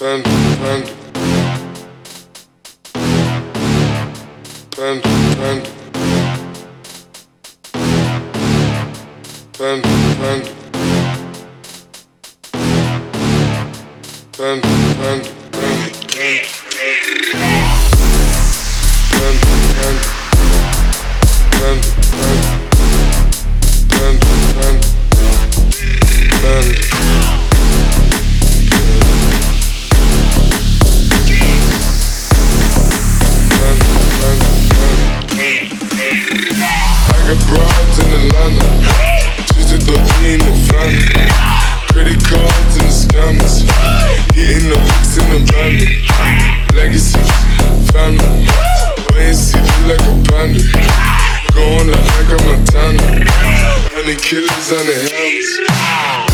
Panda, panda. Panda, panda. Panda, panda. Panda, panda, panda, In at the in the family. Credit cards in the scammers, hitting the licks in the. Legacy, and like a. Going to like a Montana, honey killers on the helmets.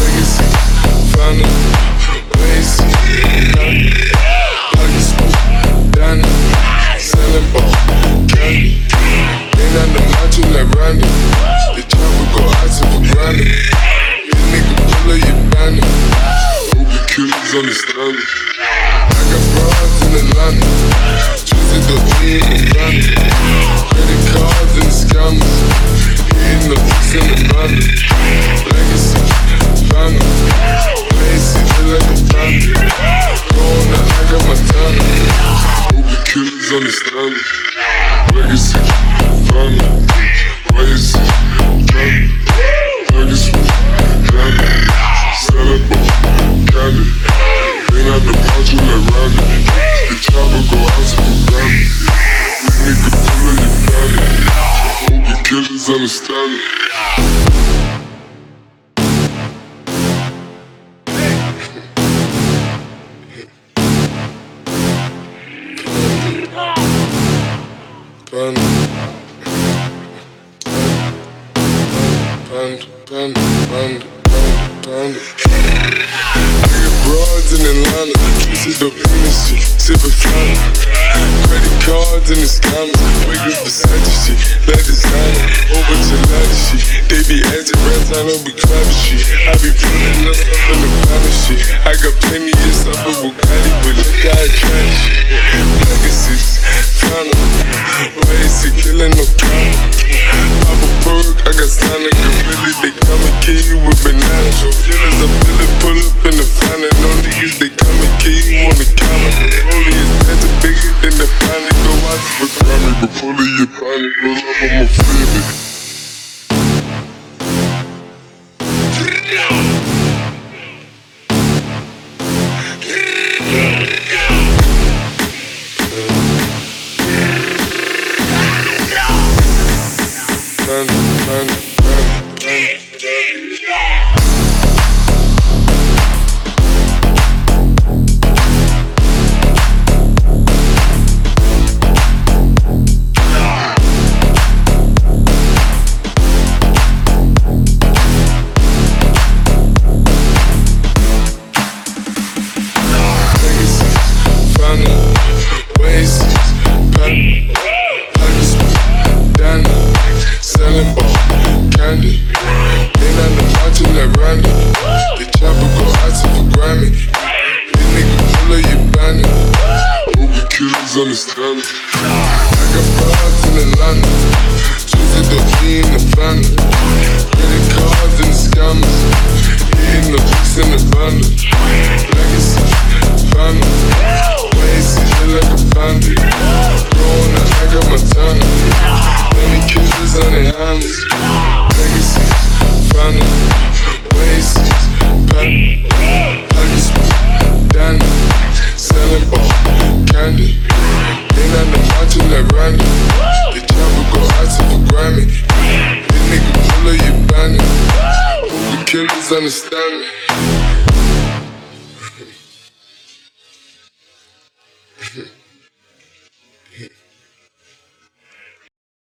Legacy, family, wait and understand. I got broads in Atlanta. The lean in the. Credit cards and the scammers. Hitting the books in the family. Legacy, family. Lazy, feel like a family. Going out like a Montana. Hope killers understand it. Legacy, family. Legacy, family. Legacy, Hope the killers understand it. Panda. Panda, panda, panda, panda, panda. I got broads in Atlanta, the sipping Fanta. In the scammers, wake up Versace shit, let designer, over to ladder shit. They be acting rats, I don't be clapping shit. I be pulling up in the planet shit. I got plenty of stuff with Bugatti, but look how I try shit. Legacies, Fanta, why is he killing no problem? Pop a perk, I got Sonic Gorilla, they come and kill you with bananas. Your feelings, I feel it, pull up in the final. No niggas, they come and kill you on the counter. Planet. Go out for Grammy, but fully your planet. Roll the. I got broads in Atlanta. Twisted the V in the family. misunderstanding.